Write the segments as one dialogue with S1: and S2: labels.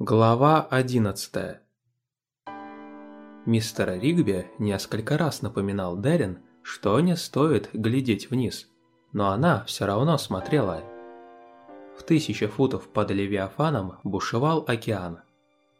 S1: Глава 11 Мистер Ригби несколько раз напоминал Дерин, что не стоит глядеть вниз, но она все равно смотрела. В тысячи футов под Левиафаном бушевал океан.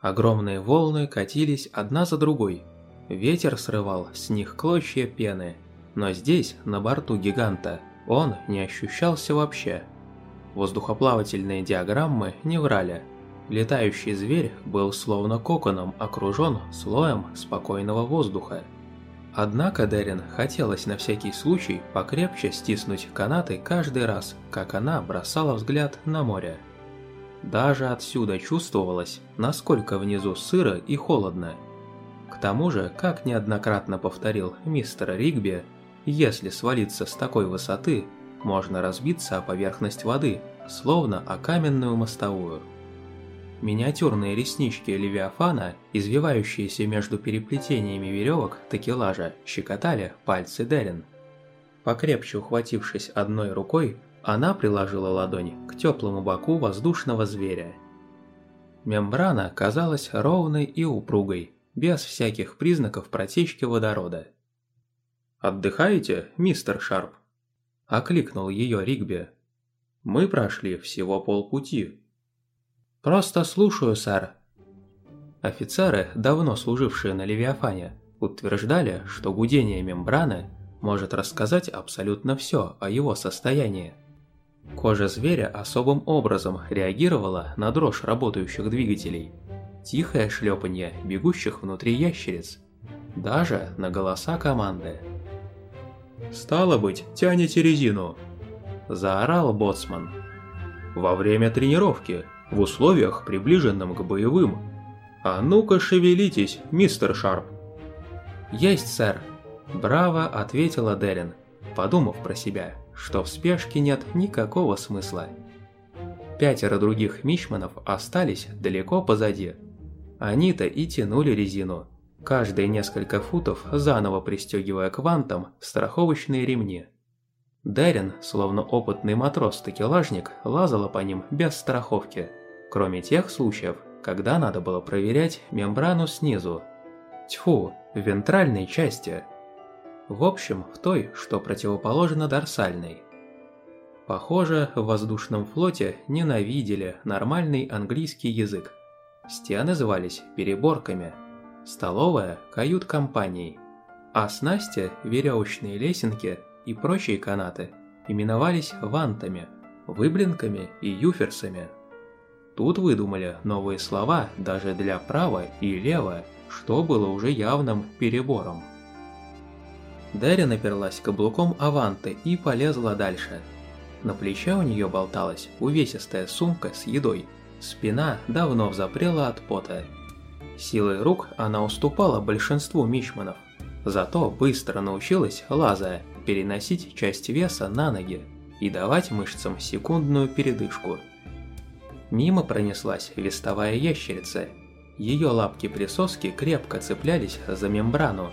S1: Огромные волны катились одна за другой. Ветер срывал с них клочья пены, но здесь, на борту гиганта, он не ощущался вообще. Воздухоплавательные диаграммы не врали – Летающий зверь был словно коконом окружен слоем спокойного воздуха. Однако Дерин хотелось на всякий случай покрепче стиснуть канаты каждый раз, как она бросала взгляд на море. Даже отсюда чувствовалось, насколько внизу сыро и холодно. К тому же, как неоднократно повторил мистер Ригби, если свалиться с такой высоты, можно разбиться о поверхность воды, словно о каменную мостовую. Миниатюрные реснички Левиафана, извивающиеся между переплетениями веревок такелажа, щекотали пальцы Дерин. Покрепче ухватившись одной рукой, она приложила ладонь к теплому боку воздушного зверя. Мембрана казалась ровной и упругой, без всяких признаков протечки водорода. «Отдыхаете, мистер Шарп?» – окликнул ее Ригби. «Мы прошли всего полпути, «Просто слушаю, сэр». Офицеры, давно служившие на Левиафане, утверждали, что гудение мембраны может рассказать абсолютно все о его состоянии. Кожа зверя особым образом реагировала на дрожь работающих двигателей, тихое шлепанье бегущих внутри ящериц, даже на голоса команды. «Стало быть, тянете резину!» – заорал боцман. «Во время тренировки в условиях, приближенном к боевым. А ну-ка шевелитесь, мистер Шарп. Есть, сэр. Браво, ответила Дерин, подумав про себя, что в спешке нет никакого смысла. Пятеро других мичманов остались далеко позади. Они-то и тянули резину, каждые несколько футов заново пристегивая к вантам страховочные ремни. Дерин, словно опытный матрос-такелажник, лазала по ним без страховки, кроме тех случаев, когда надо было проверять мембрану снизу. Тьфу, в вентральной части. В общем, в той, что противоположно дорсальной. Похоже, в воздушном флоте ненавидели нормальный английский язык. Стены звались переборками, столовая – кают-компанией, а снасти, веревочные лесенки – и прочие канаты именовались вантами, выблинками и юферсами. Тут выдумали новые слова даже для права и лево, что было уже явным перебором. Дарья наперлась каблуком аванты и полезла дальше. На плече у нее болталась увесистая сумка с едой, спина давно взапрела от пота. Силой рук она уступала большинству мичманов, зато быстро научилась, лазая, переносить часть веса на ноги и давать мышцам секундную передышку. Мимо пронеслась вестовая ящерица. Ее лапки-присоски крепко цеплялись за мембрану.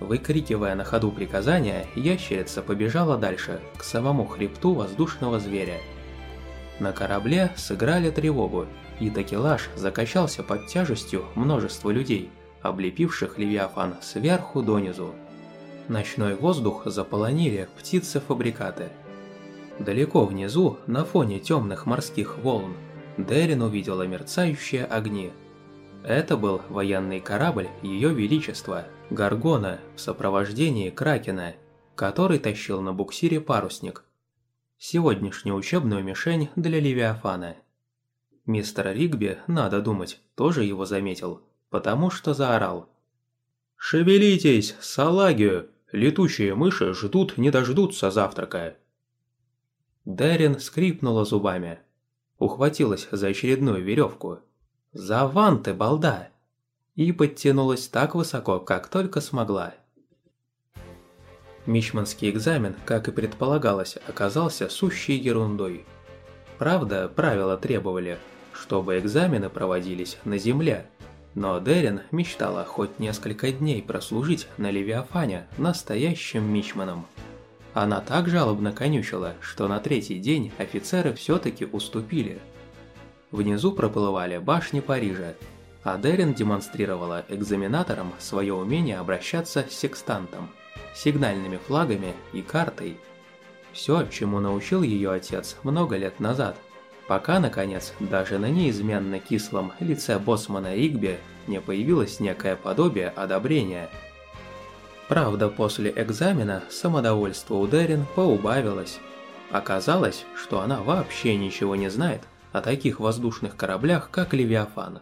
S1: Выкрикивая на ходу приказания, ящерица побежала дальше, к самому хребту воздушного зверя. На корабле сыграли тревогу, и такелаж закачался под тяжестью множества людей, облепивших Левиафан сверху донизу. Ночной воздух заполонили птицы-фабрикаты. Далеко внизу, на фоне темных морских волн, Дерин увидела мерцающие огни. Это был военный корабль Ее Величества, Гаргона, в сопровождении Кракена, который тащил на буксире парусник. Сегодняшнюю учебную мишень для Левиафана. Мистер Ригби, надо думать, тоже его заметил, потому что заорал. «Шевелитесь, салагию! Летучие мыши ждут не дождутся завтрака. Дерин скрипнула зубами. Ухватилась за очередную веревку. «За ванты, балда!» И подтянулась так высоко, как только смогла. Мичманский экзамен, как и предполагалось, оказался сущей ерундой. Правда, правила требовали, чтобы экзамены проводились на земле, но Дерин мечтала хоть несколько дней прослужить на Левиафане настоящим мичманом. Она так жалобно конючила, что на третий день офицеры все-таки уступили. Внизу проплывали башни Парижа, а Дерин демонстрировала экзаменаторам свое умение обращаться с секстантом, сигнальными флагами и картой. Все, чему научил ее отец много лет назад, пока, наконец, даже на неизменно кислом лице боссмана Игби не появилось некое подобие одобрения. Правда, после экзамена самодовольство у Дерин поубавилось. Оказалось, что она вообще ничего не знает о таких воздушных кораблях, как Левиафан.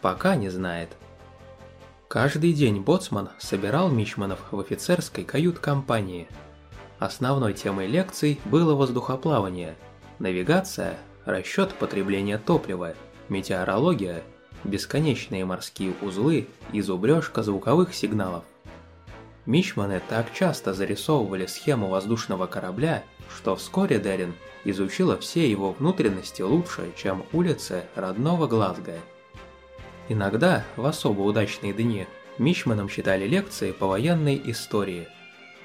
S1: Пока не знает. Каждый день боцман собирал мичманов в офицерской кают-компании. Основной темой лекций было воздухоплавание, навигация, расчет потребления топлива, метеорология, бесконечные морские узлы и зубрежка звуковых сигналов. Мичманы так часто зарисовывали схему воздушного корабля, что вскоре Дерин изучила все его внутренности лучше, чем улицы родного Глазго. Иногда, в особо удачные дни, Мичманом читали лекции по военной истории,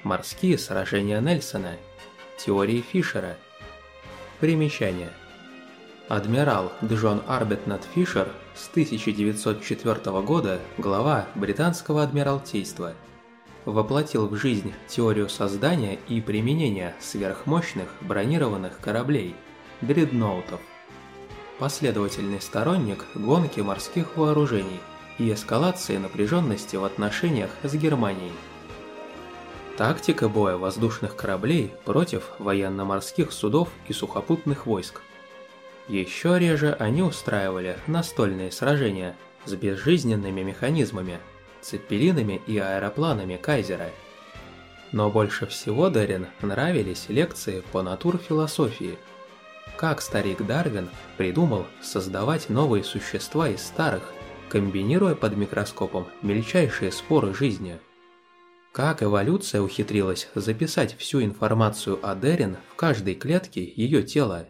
S1: морские сражения Нельсона, теории Фишера. Примечание. Адмирал Джон Арбетнат Фишер с 1904 года глава британского адмиралтейства – воплотил в жизнь теорию создания и применения сверхмощных бронированных кораблей – дредноутов. Последовательный сторонник гонки морских вооружений и эскалации напряженности в отношениях с Германией. Тактика боя воздушных кораблей против военно-морских судов и сухопутных войск. Еще реже они устраивали настольные сражения с безжизненными механизмами – цепелинами и аэропланами Кайзера. Но больше всего Дарин нравились лекции по натурфилософии. Как старик Дарвин придумал создавать новые существа из старых, комбинируя под микроскопом мельчайшие споры жизни. Как эволюция ухитрилась записать всю информацию о Дерин в каждой клетке ее тела.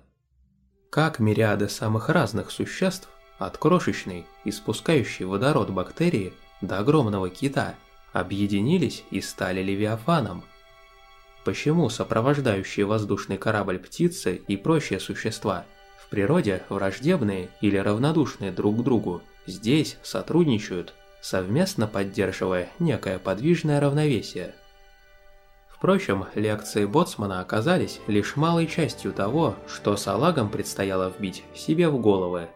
S1: Как мириады самых разных существ, от крошечной, испускающей водород бактерии, до огромного кита объединились и стали Левиафаном. Почему сопровождающие воздушный корабль птицы и прочие существа в природе враждебные или равнодушные друг к другу здесь сотрудничают, совместно поддерживая некое подвижное равновесие? Впрочем, лекции Боцмана оказались лишь малой частью того, что салагам предстояло вбить себе в головы.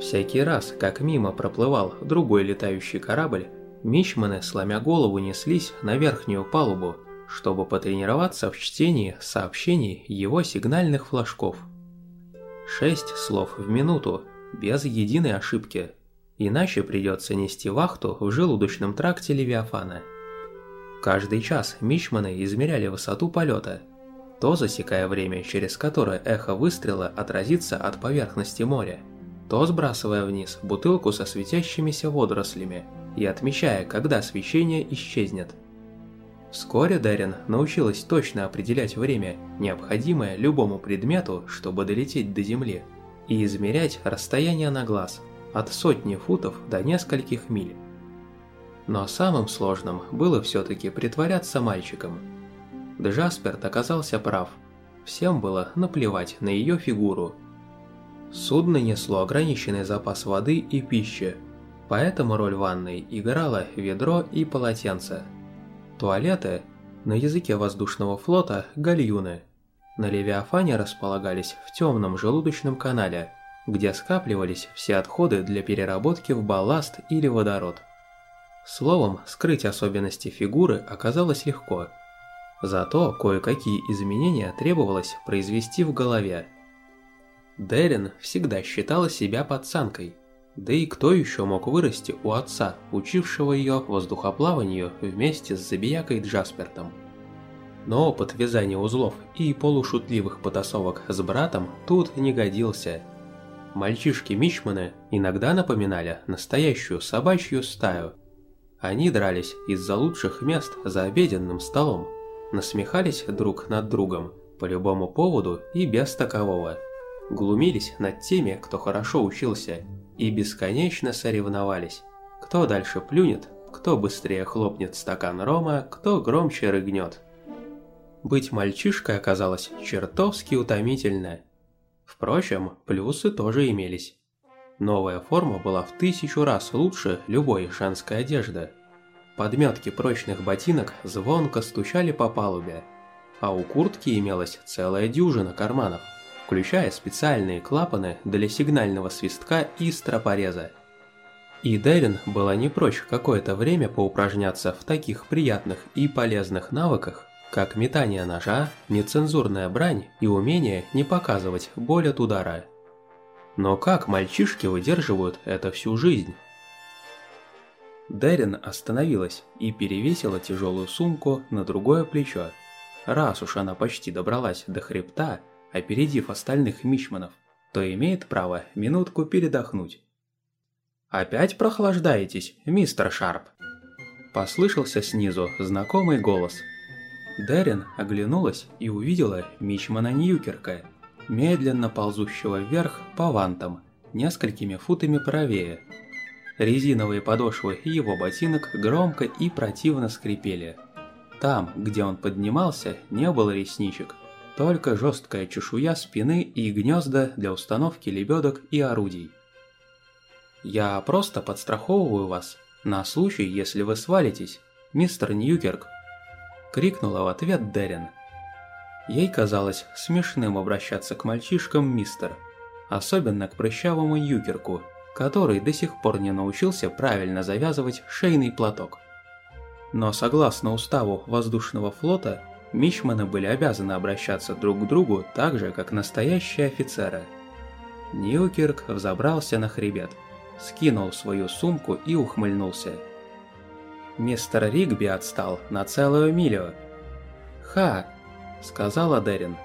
S1: Всякий раз, как мимо проплывал другой летающий корабль, мичманы, сломя голову, неслись на верхнюю палубу, чтобы потренироваться в чтении сообщений его сигнальных флажков. Шесть слов в минуту, без единой ошибки. Иначе придется нести вахту в желудочном тракте Левиафана. Каждый час мичманы измеряли высоту полета, то засекая время, через которое эхо выстрела отразится от поверхности моря, то сбрасывая вниз бутылку со светящимися водорослями и отмечая, когда свечение исчезнет. Вскоре Дерин научилась точно определять время, необходимое любому предмету, чтобы долететь до Земли, и измерять расстояние на глаз от сотни футов до нескольких миль. Но самым сложным было все-таки притворяться мальчиком. Джасперт оказался прав. Всем было наплевать на ее фигуру – Судно несло ограниченный запас воды и пищи, поэтому роль ванной играла ведро и полотенце. Туалеты, на языке воздушного флота – гальюны, на Левиафане располагались в темном желудочном канале, где скапливались все отходы для переработки в балласт или водород. Словом, скрыть особенности фигуры оказалось легко. Зато кое-какие изменения требовалось произвести в голове – Дерин всегда считала себя пацанкой. Да и кто еще мог вырасти у отца, учившего ее воздухоплаванию вместе с забиякой Джаспертом? Но опыт вязания узлов и полушутливых потасовок с братом тут не годился. Мальчишки-мичманы иногда напоминали настоящую собачью стаю. Они дрались из-за лучших мест за обеденным столом, насмехались друг над другом по любому поводу и без такового – глумились над теми, кто хорошо учился, и бесконечно соревновались. Кто дальше плюнет, кто быстрее хлопнет стакан рома, кто громче рыгнет. Быть мальчишкой оказалось чертовски утомительно. Впрочем, плюсы тоже имелись. Новая форма была в тысячу раз лучше любой женской одежды. Подметки прочных ботинок звонко стучали по палубе, а у куртки имелась целая дюжина карманов, включая специальные клапаны для сигнального свистка и стропореза. И Дерин была не прочь какое-то время поупражняться в таких приятных и полезных навыках, как метание ножа, нецензурная брань и умение не показывать боль от удара. Но как мальчишки выдерживают это всю жизнь? Дерин остановилась и перевесила тяжелую сумку на другое плечо. Раз уж она почти добралась до хребта, опередив остальных мичманов, то имеет право минутку передохнуть. «Опять прохлаждаетесь, мистер Шарп?» Послышался снизу знакомый голос. Дерин оглянулась и увидела Мичмана Ньюкерка, медленно ползущего вверх по вантам, несколькими футами правее. Резиновые подошвы его ботинок громко и противно скрипели. Там, где он поднимался, не было ресничек, только жесткая чешуя спины и гнезда для установки лебедок и орудий. Я просто подстраховываю вас на случай, если вы свалитесь, мистер Ньюкерк!» Крикнула в ответ Дерин. Ей казалось смешным обращаться к мальчишкам мистер, особенно к прыщавому Ньюкерку, который до сих пор не научился правильно завязывать шейный платок. Но согласно уставу воздушного флота, мичманы были обязаны обращаться друг к другу так же, как настоящие офицеры. Ньюкерк взобрался на хребет – скинул свою сумку и ухмыльнулся. Мистер Ригби отстал на целую милю. «Ха!» – сказала Дерин.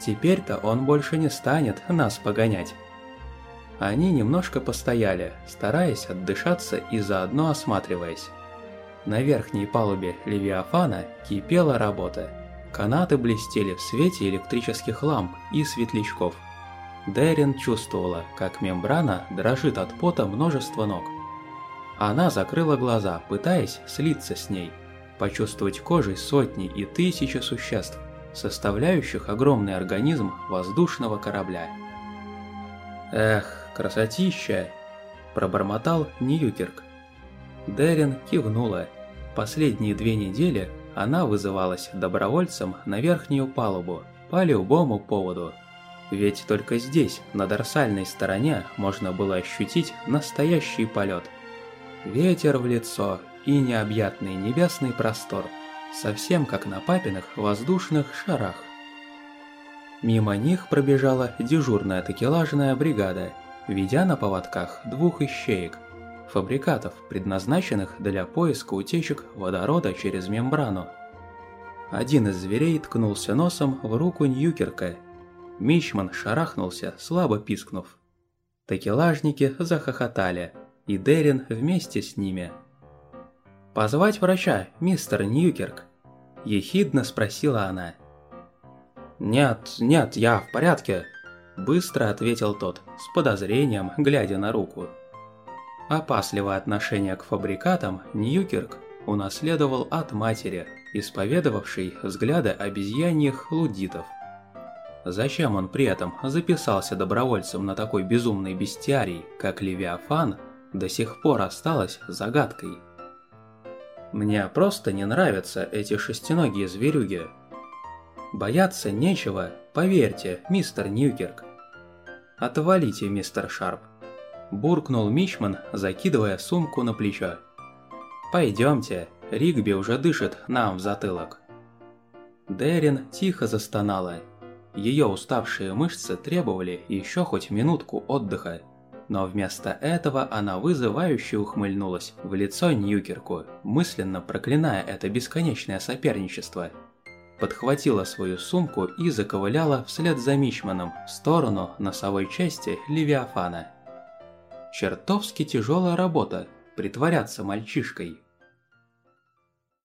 S1: «Теперь-то он больше не станет нас погонять». Они немножко постояли, стараясь отдышаться и заодно осматриваясь. На верхней палубе Левиафана кипела работа. Канаты блестели в свете электрических ламп и светлячков – Дерин чувствовала, как мембрана дрожит от пота множества ног. Она закрыла глаза, пытаясь слиться с ней, почувствовать кожей сотни и тысячи существ, составляющих огромный организм воздушного корабля. «Эх, красотища!» – пробормотал Ньюкерк. Дерин кивнула. Последние две недели она вызывалась добровольцем на верхнюю палубу по любому поводу – ведь только здесь, на дорсальной стороне, можно было ощутить настоящий полет. Ветер в лицо и необъятный небесный простор, совсем как на папиных воздушных шарах. Мимо них пробежала дежурная такелажная бригада, ведя на поводках двух ищеек, фабрикатов, предназначенных для поиска утечек водорода через мембрану. Один из зверей ткнулся носом в руку Ньюкерка Мичман шарахнулся, слабо пискнув. Такелажники захохотали, и Дерин вместе с ними. «Позвать врача, мистер Ньюкерк?» – ехидно спросила она. «Нет, нет, я в порядке», – быстро ответил тот, с подозрением, глядя на руку. Опасливое отношение к фабрикатам Ньюкерк унаследовал от матери, исповедовавшей взгляды обезьяньих лудитов. Зачем он при этом записался добровольцем на такой безумный бестиарий, как Левиафан, до сих пор осталось загадкой. Мне просто не нравятся эти шестиногие зверюги. Бояться нечего, поверьте, мистер Ньюкерк. Отвалите, мистер Шарп. Буркнул Мичман, закидывая сумку на плечо. Пойдемте, Ригби уже дышит нам в затылок. Дерин тихо застонала ее уставшие мышцы требовали еще хоть минутку отдыха. Но вместо этого она вызывающе ухмыльнулась в лицо Ньюкерку, мысленно проклиная это бесконечное соперничество. Подхватила свою сумку и заковыляла вслед за Мичманом в сторону носовой части Левиафана. Чертовски тяжелая работа – притворяться мальчишкой –